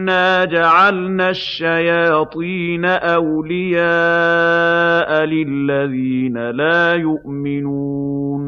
إِنَّا جَعَلْنَا الشَّيَاطِينَ أَوْلِيَاءَ لِلَّذِينَ لَا يُؤْمِنُونَ